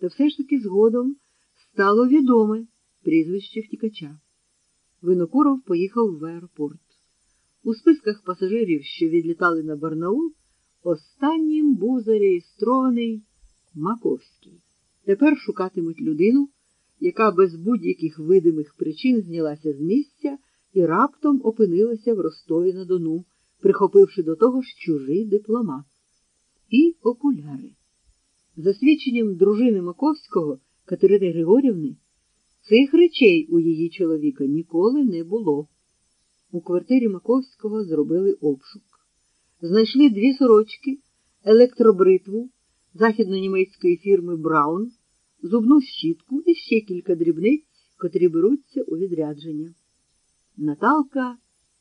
Та все ж таки згодом стало відоме прізвище втікача. Винокуров поїхав в аеропорт. У списках пасажирів, що відлітали на Барнаул, останнім був зареєстрований Маковський. Тепер шукатимуть людину, яка без будь-яких видимих причин знялася з місця і раптом опинилася в Ростові на Дону, прихопивши до того ж чужий дипломат. І окуляри. За свідченням дружини Маковського Катерини Григорівни, цих речей у її чоловіка ніколи не було. У квартирі Маковського зробили обшук. Знайшли дві сорочки, електробритву західно-німецької фірми Браун, зубну щітку і ще кілька дрібниць, котрі беруться у відрядження. Наталка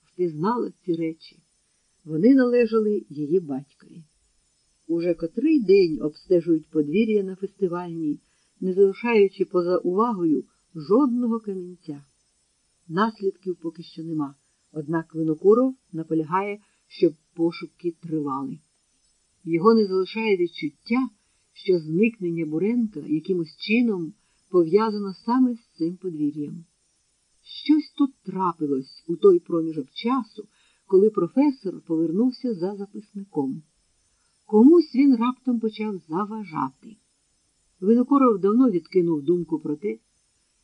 впізнала ці речі. Вони належали її батькові. Уже котрий день обстежують подвір'я на фестивальній, не залишаючи поза увагою жодного камінця. Наслідків поки що нема, однак Винокуров наполягає, щоб пошуки тривали. Його не залишає відчуття, що зникнення Буренка якимось чином пов'язано саме з цим подвір'ям. Щось тут трапилось у той проміжок часу, коли професор повернувся за записником. Комусь він раптом почав заважати. Винокуров давно відкинув думку про те,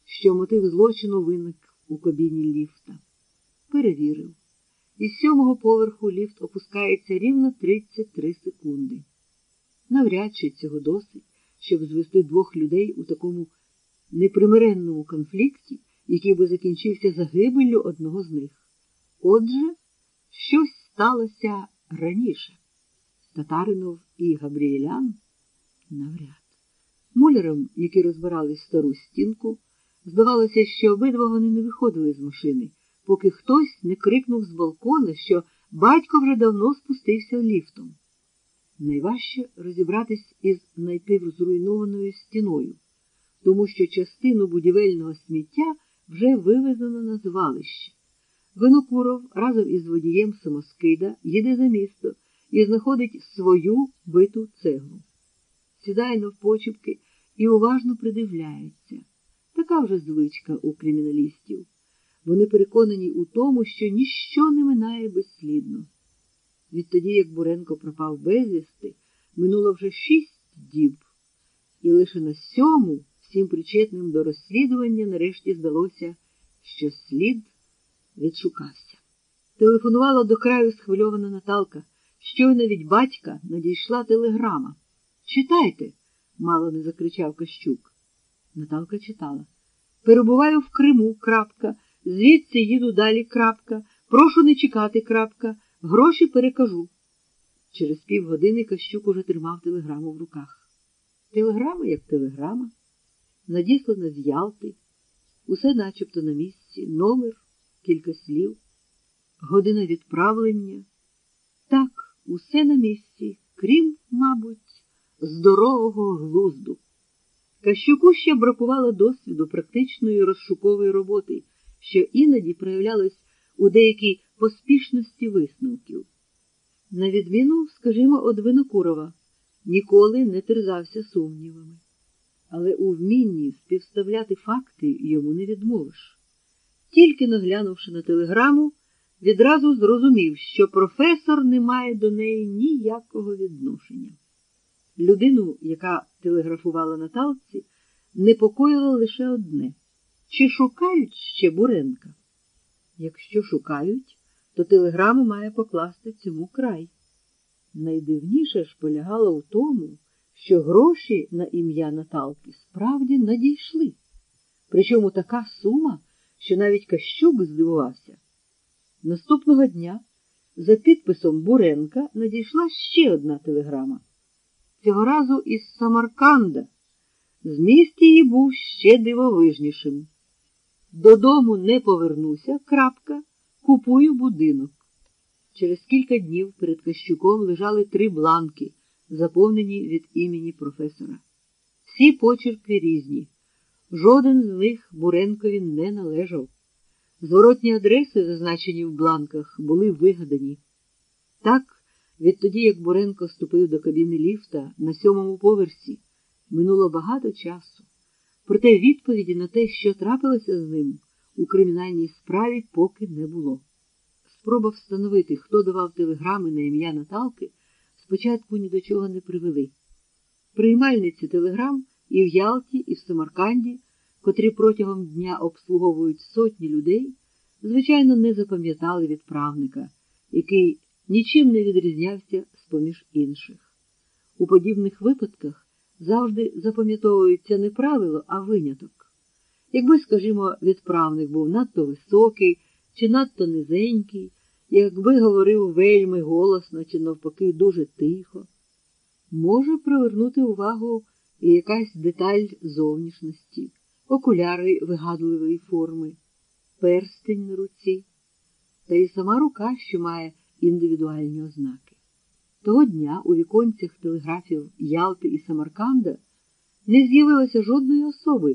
що мотив злочину виник у кабіні ліфта. Перевірив. Із сьомого поверху ліфт опускається рівно 33 секунди. Навряд чи цього досить, щоб звести двох людей у такому непримиренному конфлікті, який би закінчився загибеллю одного з них. Отже, щось сталося раніше. Татаринов і Габріелян навряд. Мулярам, які розбирали стару стінку, здавалося, що обидва вони не виходили з машини, поки хтось не крикнув з балкона, що батько вже давно спустився ліфтом. Найважче розібратись із найпівзруйнованою стіною, тому що частину будівельного сміття вже вивезено на звалище. Винокуров разом із водієм самоскида їде за місто і знаходить свою биту цеглу. Сідає навпочіпки і уважно придивляється. Така вже звичка у криміналістів. Вони переконані у тому, що ніщо не минає безслідно. Відтоді, як Буренко пропав безвісти, минуло вже шість діб, і лише на сьому всім причетним до розслідування нарешті здалося, що слід відшукався. Телефонувала до краю схвильована Наталка. Щойно від батька надійшла телеграма. Читайте, мало не закричав Кощук. Наталка читала. Перебуваю в Криму. крапка, Звідси їду далі. крапка, Прошу не чекати. крапка, Гроші перекажу. Через півгодини Кощук уже тримав телеграму в руках. Телеграма, як телеграма, надіслана з Ялти, усе начебто на місці, номер, кілька слів, година відправлення. Усе на місці, крім, мабуть, здорового глузду. Кащуку ще бракувало досвіду практичної розшукової роботи, що іноді проявлялось у деякій поспішності висновків. На відміну, скажімо, од Винокурова, ніколи не терзався сумнівами, але у вмінні співставляти факти йому не відмовиш. Тільки наглянувши на телеграму, відразу зрозумів, що професор не має до неї ніякого відношення. Людину, яка телеграфувала Наталці, непокоїло лише одне чи шукають ще Буренка? Якщо шукають, то телеграма має покласти цьому край. Найдивніше ж полягало в тому, що гроші на ім'я Наталки справді надійшли. Причому така сума, що навіть Кащук здивувався. Наступного дня за підписом Буренка надійшла ще одна телеграма. Цього разу із Самарканда. Зміст її був ще дивовижнішим. Додому не повернуся, крапка, купую будинок. Через кілька днів перед Кащуком лежали три бланки, заповнені від імені професора. Всі почерки різні. Жоден з них Буренкові не належав. Зворотні адреси, зазначені в бланках, були вигадані. Так, відтоді, як Буренко вступив до кабіни ліфта на сьомому поверсі, Минуло багато часу, проте відповіді на те, що трапилося з ним, у кримінальній справі поки не було. Спроба встановити, хто давав телеграми на ім'я Наталки, спочатку ні до чого не привели. Приймальниці телеграм і в Ялті, і в Самарканді, котрі протягом дня обслуговують сотні людей, звичайно, не запам'ятали відправника, який нічим не відрізнявся з поміж інших. У подібних випадках завжди запам'ятовується не правило, а виняток. Якби, скажімо, відправник був надто високий чи надто низенький, якби говорив вельми голосно чи навпаки дуже тихо, може привернути увагу і якась деталь зовнішності, окуляри вигадливої форми, перстень на руці, та й сама рука, що має індивідуальні ознаки. Того дня у віконцях телеграфів Ялти і Самарканда не з'явилося жодної особи,